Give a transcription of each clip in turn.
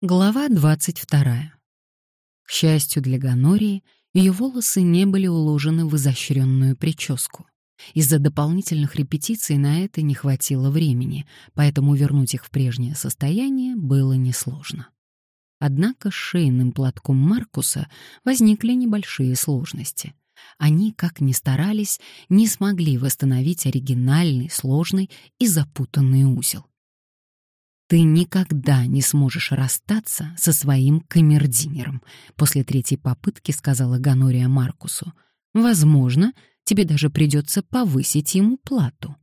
Глава 22. К счастью для Ганории, ее волосы не были уложены в изощренную прическу. Из-за дополнительных репетиций на это не хватило времени, поэтому вернуть их в прежнее состояние было несложно. Однако с шейным платком Маркуса возникли небольшие сложности. Они, как ни старались, не смогли восстановить оригинальный, сложный и запутанный узел. «Ты никогда не сможешь расстаться со своим камердинером», после третьей попытки сказала Ганория Маркусу. «Возможно, тебе даже придется повысить ему плату».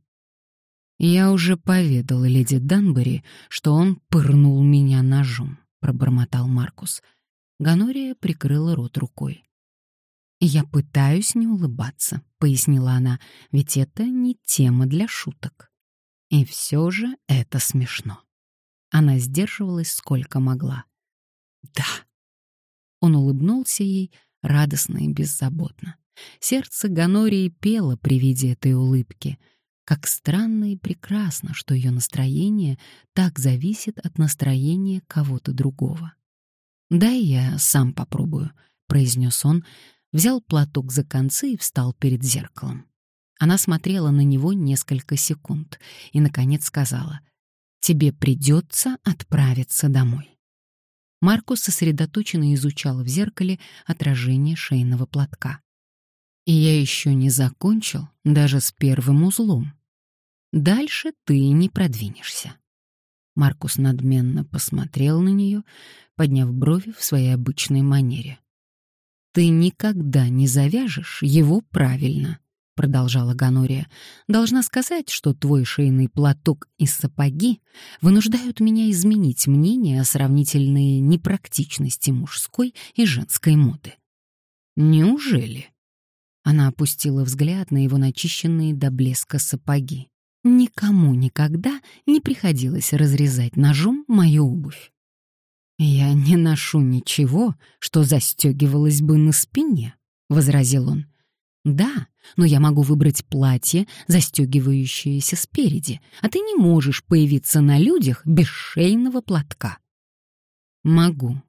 «Я уже поведал леди Данбери, что он пырнул меня ножом», — пробормотал Маркус. Ганория прикрыла рот рукой. «Я пытаюсь не улыбаться», — пояснила она, — «ведь это не тема для шуток». И все же это смешно. Она сдерживалась сколько могла. «Да». Он улыбнулся ей радостно и беззаботно. Сердце Ганории пело при виде этой улыбки. Как странно и прекрасно, что ее настроение так зависит от настроения кого-то другого. «Дай я сам попробую», — произнес он, взял платок за концы и встал перед зеркалом. Она смотрела на него несколько секунд и, наконец, сказала — тебе придется отправиться домой. Маркус сосредоточенно изучал в зеркале отражение шейного платка. И я еще не закончил даже с первым узлом. Дальше ты не продвинешься. Маркус надменно посмотрел на нее, подняв брови в своей обычной манере. Ты никогда не завяжешь его правильно продолжала Ганория, должна сказать, что твой шейный платок и сапоги вынуждают меня изменить мнение о сравнительной непрактичности мужской и женской моды. Неужели? Она опустила взгляд на его начищенные до блеска сапоги. Никому никогда не приходилось разрезать ножом мою обувь. «Я не ношу ничего, что застегивалось бы на спине», — возразил он. «Да, но я могу выбрать платье, застегивающееся спереди, а ты не можешь появиться на людях без шейного платка». «Могу.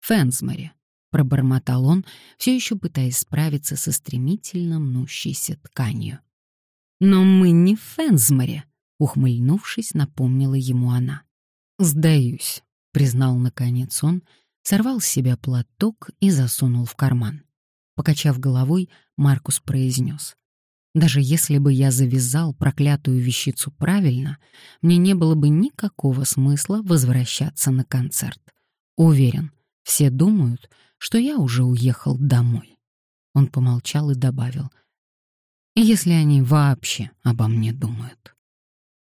Фэнсморе», — пробормотал он, все еще пытаясь справиться со стремительно мнущейся тканью. «Но мы не в Фэнсморе», — ухмыльнувшись, напомнила ему она. «Сдаюсь», — признал наконец он, сорвал с себя платок и засунул в карман. Покачав головой, Маркус произнес. «Даже если бы я завязал проклятую вещицу правильно, мне не было бы никакого смысла возвращаться на концерт. Уверен, все думают, что я уже уехал домой». Он помолчал и добавил. «Если они вообще обо мне думают».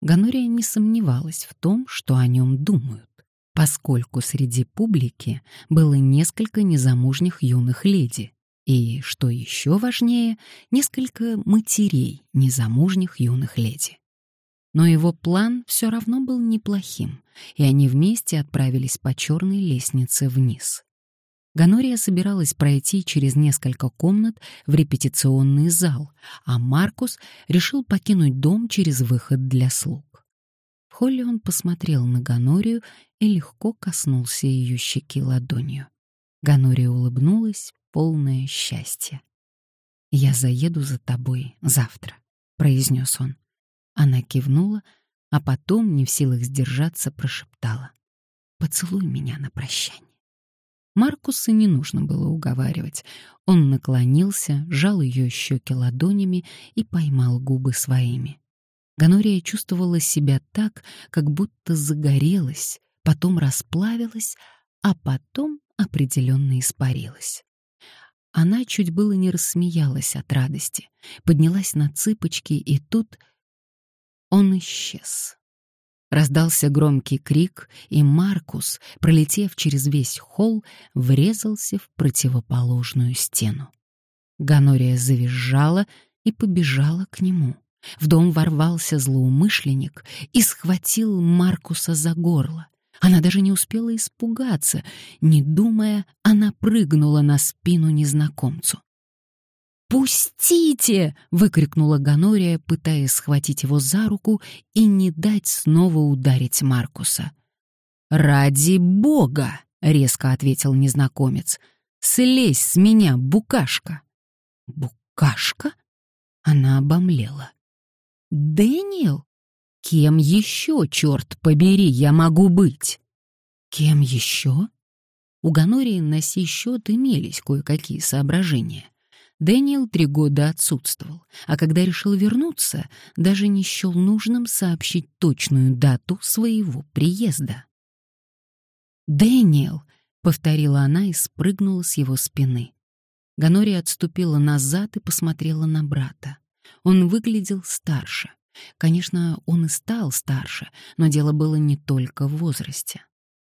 Ганория не сомневалась в том, что о нем думают, поскольку среди публики было несколько незамужних юных леди, и, что еще важнее, несколько матерей незамужних юных леди. Но его план все равно был неплохим, и они вместе отправились по черной лестнице вниз. Ганория собиралась пройти через несколько комнат в репетиционный зал, а Маркус решил покинуть дом через выход для слуг. В холле он посмотрел на Ганорию и легко коснулся ее щеки ладонью. Ганория улыбнулась, полное счастье. «Я заеду за тобой завтра», — произнес он. Она кивнула, а потом, не в силах сдержаться, прошептала. «Поцелуй меня на прощание». Маркуса не нужно было уговаривать. Он наклонился, сжал ее щеки ладонями и поймал губы своими. Ганория чувствовала себя так, как будто загорелась, потом расплавилась, а потом определенно испарилась. Она чуть было не рассмеялась от радости, поднялась на цыпочки, и тут он исчез. Раздался громкий крик, и Маркус, пролетев через весь холл, врезался в противоположную стену. Ганория завизжала и побежала к нему. В дом ворвался злоумышленник и схватил Маркуса за горло. Она даже не успела испугаться. Не думая, она прыгнула на спину незнакомцу. «Пустите!» — выкрикнула Ганория, пытаясь схватить его за руку и не дать снова ударить Маркуса. «Ради бога!» — резко ответил незнакомец. «Слезь с меня, букашка!» «Букашка?» Она обомлела. «Дэниел? Кем еще, черт побери, я могу быть?» «Кем еще?» У Ганории на сей счет имелись кое-какие соображения. Дэниел три года отсутствовал, а когда решил вернуться, даже не счел нужным сообщить точную дату своего приезда. «Дэниел!» — повторила она и спрыгнула с его спины. Ганория отступила назад и посмотрела на брата. Он выглядел старше. Конечно, он и стал старше, но дело было не только в возрасте.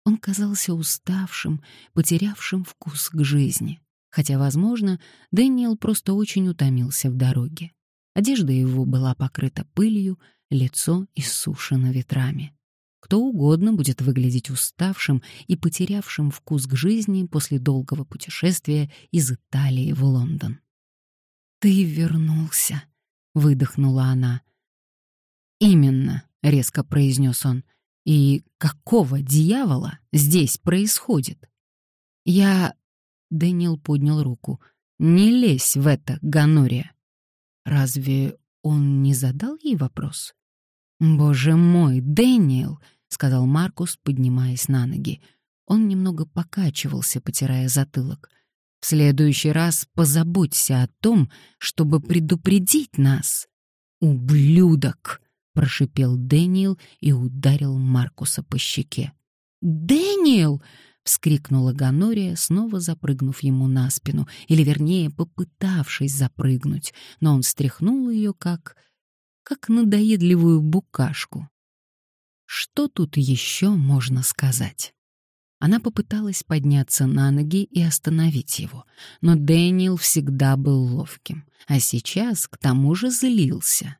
Он казался уставшим, потерявшим вкус к жизни. Хотя, возможно, Дэниел просто очень утомился в дороге. Одежда его была покрыта пылью, лицо иссушено ветрами. Кто угодно будет выглядеть уставшим и потерявшим вкус к жизни после долгого путешествия из Италии в Лондон. «Ты вернулся», — выдохнула она. «Именно», — резко произнес он. «И какого дьявола здесь происходит?» «Я...» — Дэниел поднял руку. «Не лезь в это, Гонория». «Разве он не задал ей вопрос?» «Боже мой, Дэниел!» — сказал Маркус, поднимаясь на ноги. Он немного покачивался, потирая затылок. «В следующий раз позаботься о том, чтобы предупредить нас». «Ублюдок!» — прошипел Дэниел и ударил Маркуса по щеке. «Дэниел!» — вскрикнула Ганория, снова запрыгнув ему на спину, или, вернее, попытавшись запрыгнуть, но он стряхнул ее как... как надоедливую букашку. Что тут еще можно сказать? Она попыталась подняться на ноги и остановить его, но Дэниел всегда был ловким, а сейчас к тому же злился.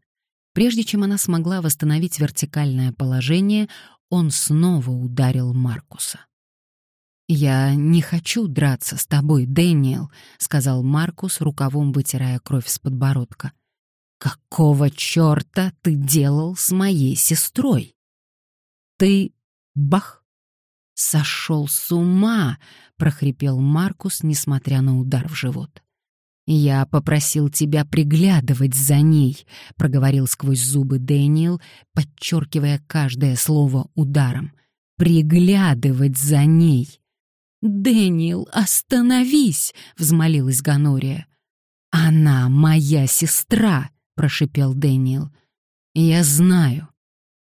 Прежде чем она смогла восстановить вертикальное положение, он снова ударил Маркуса. «Я не хочу драться с тобой, Дэниел», — сказал Маркус, рукавом вытирая кровь с подбородка. «Какого черта ты делал с моей сестрой?» Ты... Бах! Сошел с ума! прохрипел Маркус, несмотря на удар в живот. «Я попросил тебя приглядывать за ней», — проговорил сквозь зубы Дэниел, подчеркивая каждое слово ударом. «Приглядывать за ней». «Дэниел, остановись!» — взмолилась Гонория. «Она моя сестра!» — прошипел Дэниел. «Я знаю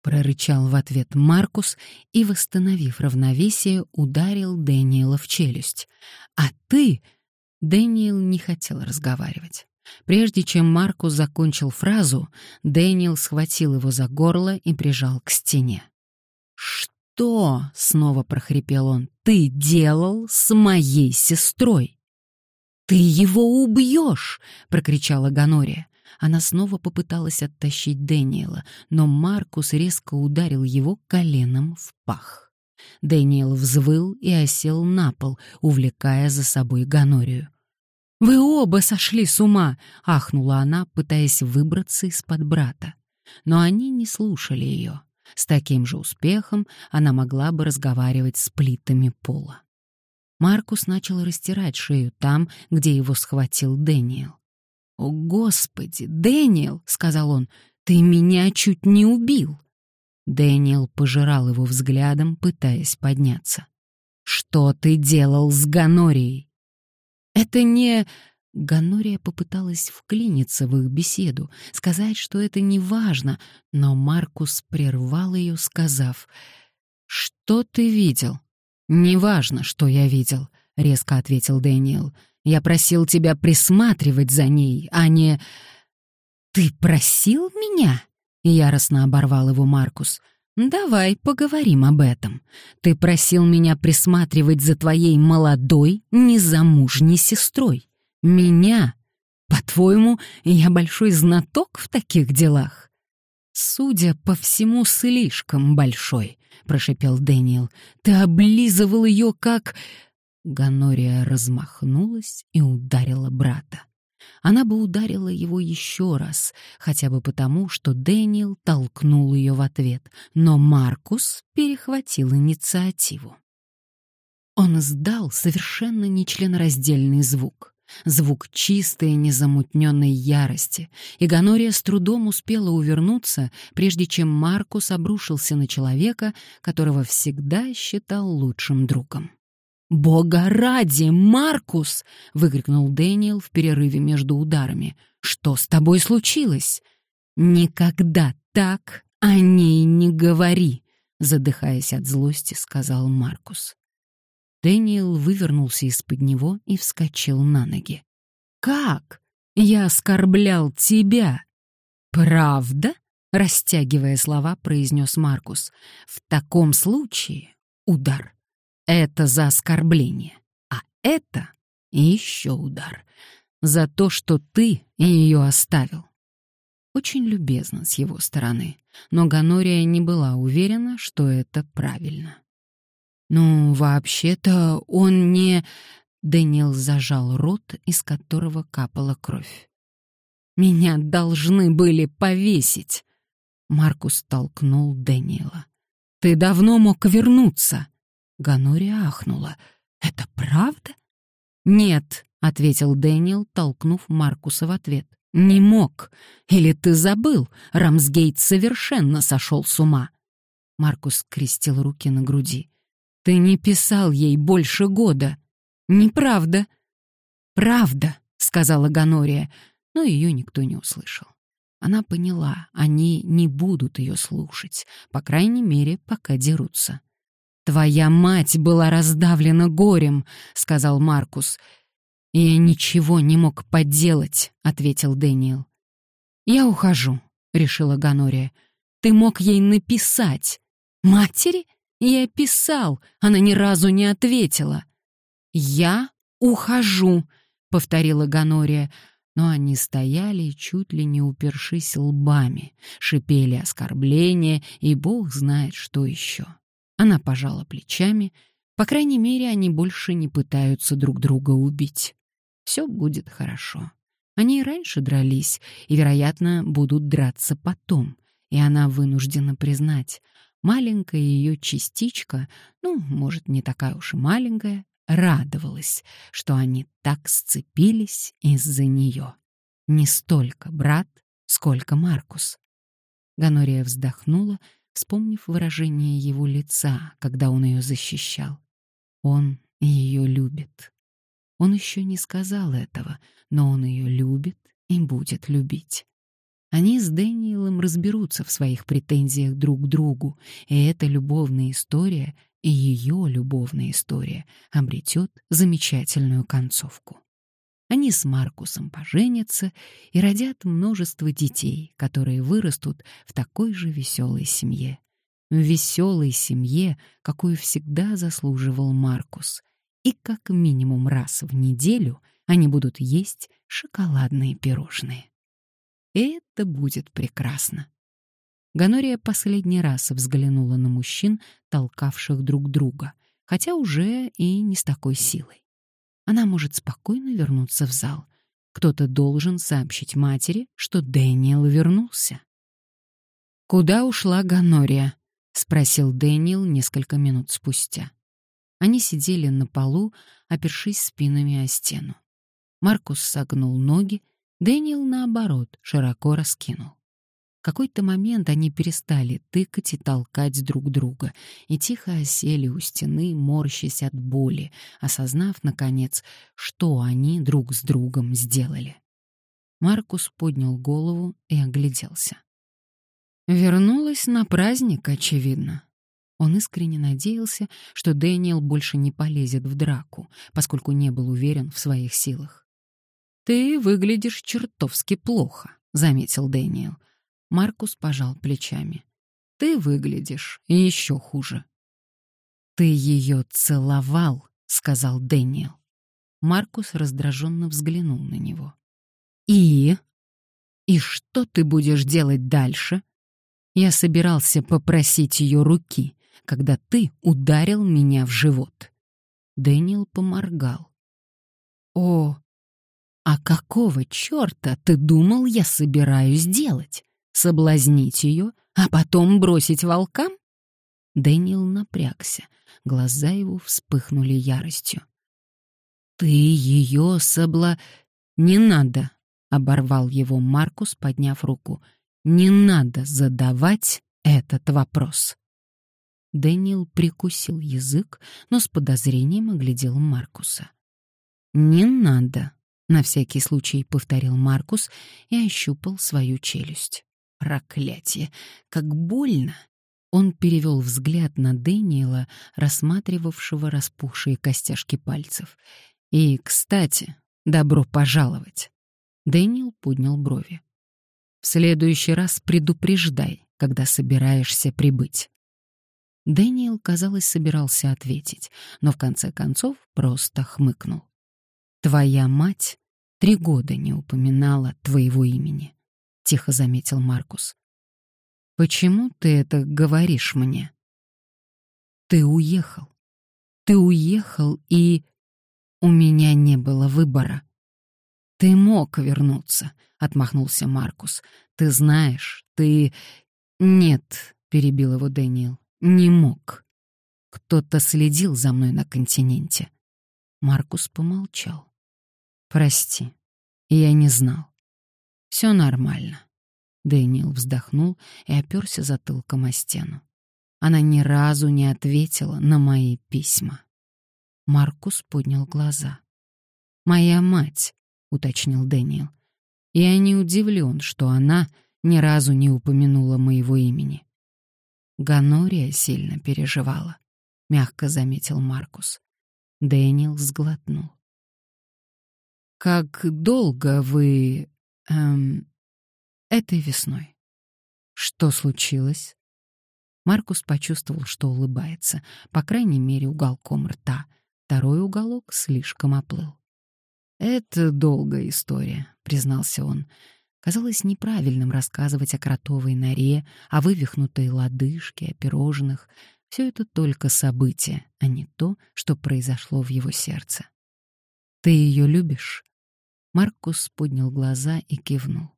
прорычал в ответ Маркус и, восстановив равновесие, ударил Дэниела в челюсть. «А ты...» Дэниел не хотел разговаривать. Прежде чем Маркус закончил фразу, Дэниел схватил его за горло и прижал к стене. «Что?» — снова прохрипел он. «Ты делал с моей сестрой?» «Ты его убьешь!» — прокричала Ганория. Она снова попыталась оттащить Дэниела, но Маркус резко ударил его коленом в пах. Дэниел взвыл и осел на пол, увлекая за собой Ганорию. «Вы оба сошли с ума!» — ахнула она, пытаясь выбраться из-под брата. Но они не слушали ее. С таким же успехом она могла бы разговаривать с плитами пола. Маркус начал растирать шею там, где его схватил Дэниел. «О, Господи, Дэниел!» — сказал он. «Ты меня чуть не убил!» Дэниел пожирал его взглядом, пытаясь подняться. «Что ты делал с Ганорией?» «Это не...» Ганория попыталась вклиниться в их беседу, сказать, что это не важно, но Маркус прервал ее, сказав, «Что ты видел?» «Неважно, что я видел», — резко ответил Дэниел. Я просил тебя присматривать за ней, а не... Ты просил меня? Яростно оборвал его Маркус. Давай поговорим об этом. Ты просил меня присматривать за твоей молодой, незамужней сестрой. Меня? По-твоему, я большой знаток в таких делах? Судя по всему, слишком большой, прошепел Дэниел. Ты облизывал ее как... Ганория размахнулась и ударила брата. Она бы ударила его еще раз, хотя бы потому, что Дэниел толкнул ее в ответ, но Маркус перехватил инициативу. Он издал совершенно нечленораздельный звук. Звук чистой, незамутненной ярости, и Ганория с трудом успела увернуться, прежде чем Маркус обрушился на человека, которого всегда считал лучшим другом. «Бога ради, Маркус!» — выкрикнул Дэниел в перерыве между ударами. «Что с тобой случилось?» «Никогда так о ней не говори!» — задыхаясь от злости, сказал Маркус. Дэниел вывернулся из-под него и вскочил на ноги. «Как? Я оскорблял тебя!» «Правда?» — растягивая слова, произнес Маркус. «В таком случае удар. Это за оскорбление. А это еще удар. За то, что ты ее оставил». Очень любезно с его стороны, но Ганория не была уверена, что это правильно. «Ну, вообще-то он не...» Дэниел зажал рот, из которого капала кровь. «Меня должны были повесить!» Маркус толкнул Дэниела. «Ты давно мог вернуться!» Ганори ахнула. «Это правда?» «Нет», — ответил Дэниел, толкнув Маркуса в ответ. «Не мог. Или ты забыл? Рамсгейт совершенно сошел с ума». Маркус крестил руки на груди. Ты не писал ей больше года. Неправда. Правда, сказала Ганория, но ее никто не услышал. Она поняла, они не будут ее слушать, по крайней мере, пока дерутся. «Твоя мать была раздавлена горем», — сказал Маркус. «Я ничего не мог поделать», — ответил Дэниел. «Я ухожу», — решила Ганория. «Ты мог ей написать». «Матери?» Я писал, она ни разу не ответила. «Я ухожу», — повторила Ганория, но они стояли, чуть ли не упершись лбами, шипели оскорбления, и бог знает, что еще. Она пожала плечами, по крайней мере, они больше не пытаются друг друга убить. Все будет хорошо. Они и раньше дрались, и, вероятно, будут драться потом, и она вынуждена признать — маленькая ее частичка, ну, может, не такая уж и маленькая, радовалась, что они так сцепились из-за нее. Не столько брат, сколько Маркус. Ганория вздохнула, вспомнив выражение его лица, когда он ее защищал. Он ее любит. Он еще не сказал этого, но он ее любит и будет любить. Они с Дэниелом разберутся в своих претензиях друг к другу, и эта любовная история, и ее любовная история обретет замечательную концовку. Они с Маркусом поженятся и родят множество детей, которые вырастут в такой же веселой семье. В веселой семье, какую всегда заслуживал Маркус. И как минимум раз в неделю они будут есть шоколадные пирожные. Это будет прекрасно. Ганория последний раз взглянула на мужчин, толкавших друг друга, хотя уже и не с такой силой. Она может спокойно вернуться в зал. Кто-то должен сообщить матери, что Дэниел вернулся. «Куда ушла Гонория?» — спросил Дэниел несколько минут спустя. Они сидели на полу, опершись спинами о стену. Маркус согнул ноги, Дэниел, наоборот, широко раскинул. Какой-то момент они перестали тыкать и толкать друг друга и тихо осели у стены, морщась от боли, осознав, наконец, что они друг с другом сделали. Маркус поднял голову и огляделся. Вернулась на праздник, очевидно. Он искренне надеялся, что Дэниел больше не полезет в драку, поскольку не был уверен в своих силах. «Ты выглядишь чертовски плохо», — заметил Дэниел. Маркус пожал плечами. «Ты выглядишь еще хуже». «Ты ее целовал», — сказал Дэниел. Маркус раздраженно взглянул на него. «И? И что ты будешь делать дальше?» Я собирался попросить ее руки, когда ты ударил меня в живот. Дэниел поморгал. «О, «А какого черта ты думал, я собираюсь делать? Соблазнить ее, а потом бросить волкам?» Дэниел напрягся, глаза его вспыхнули яростью. «Ты ее собла...» «Не надо!» — оборвал его Маркус, подняв руку. «Не надо задавать этот вопрос!» Дэниел прикусил язык, но с подозрением оглядел Маркуса. «Не надо», — на всякий случай повторил Маркус и ощупал свою челюсть. «Проклятие! Как больно!» Он перевел взгляд на Дэниела, рассматривавшего распухшие костяшки пальцев. «И, кстати, добро пожаловать!» Дэниел поднял брови. «В следующий раз предупреждай, когда собираешься прибыть». Дэниел, казалось, собирался ответить, но в конце концов просто хмыкнул. «Твоя мать три года не упоминала твоего имени», — тихо заметил Маркус. «Почему ты это говоришь мне?» «Ты уехал. Ты уехал, и...» «У меня не было выбора». «Ты мог вернуться», — отмахнулся Маркус. «Ты знаешь, ты...» «Нет», — перебил его Дэниел. Не мог. Кто-то следил за мной на континенте. Маркус помолчал. Прости, я не знал. Все нормально. Дэниел вздохнул и оперся затылком о стену. Она ни разу не ответила на мои письма. Маркус поднял глаза. «Моя мать», — уточнил Дэниел. «Я не удивлен, что она ни разу не упомянула моего имени. Ганория сильно переживала, мягко заметил Маркус. Дэниел сглотнул. Как долго вы эм этой весной? Что случилось? Маркус почувствовал, что улыбается, по крайней мере, уголком рта. Второй уголок слишком оплыл. «Это долгая история», — признался он. Казалось неправильным рассказывать о кротовой норе, о вывихнутой лодыжке, о пирожных. Все это только события, а не то, что произошло в его сердце. «Ты ее любишь?» Маркус поднял глаза и кивнул.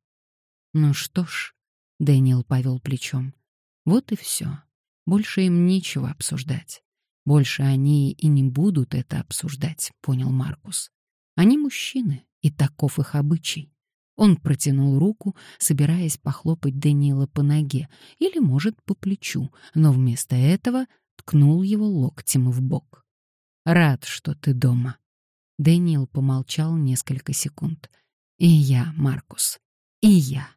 «Ну что ж», — Дэниел повел плечом, — «вот и все. Больше им нечего обсуждать. Больше они и не будут это обсуждать», — понял Маркус. «Они мужчины, и таков их обычай. Он протянул руку, собираясь похлопать Даниила по ноге или, может, по плечу, но вместо этого ткнул его локтем в бок. «Рад, что ты дома». Дэниел помолчал несколько секунд. «И я, Маркус, и я».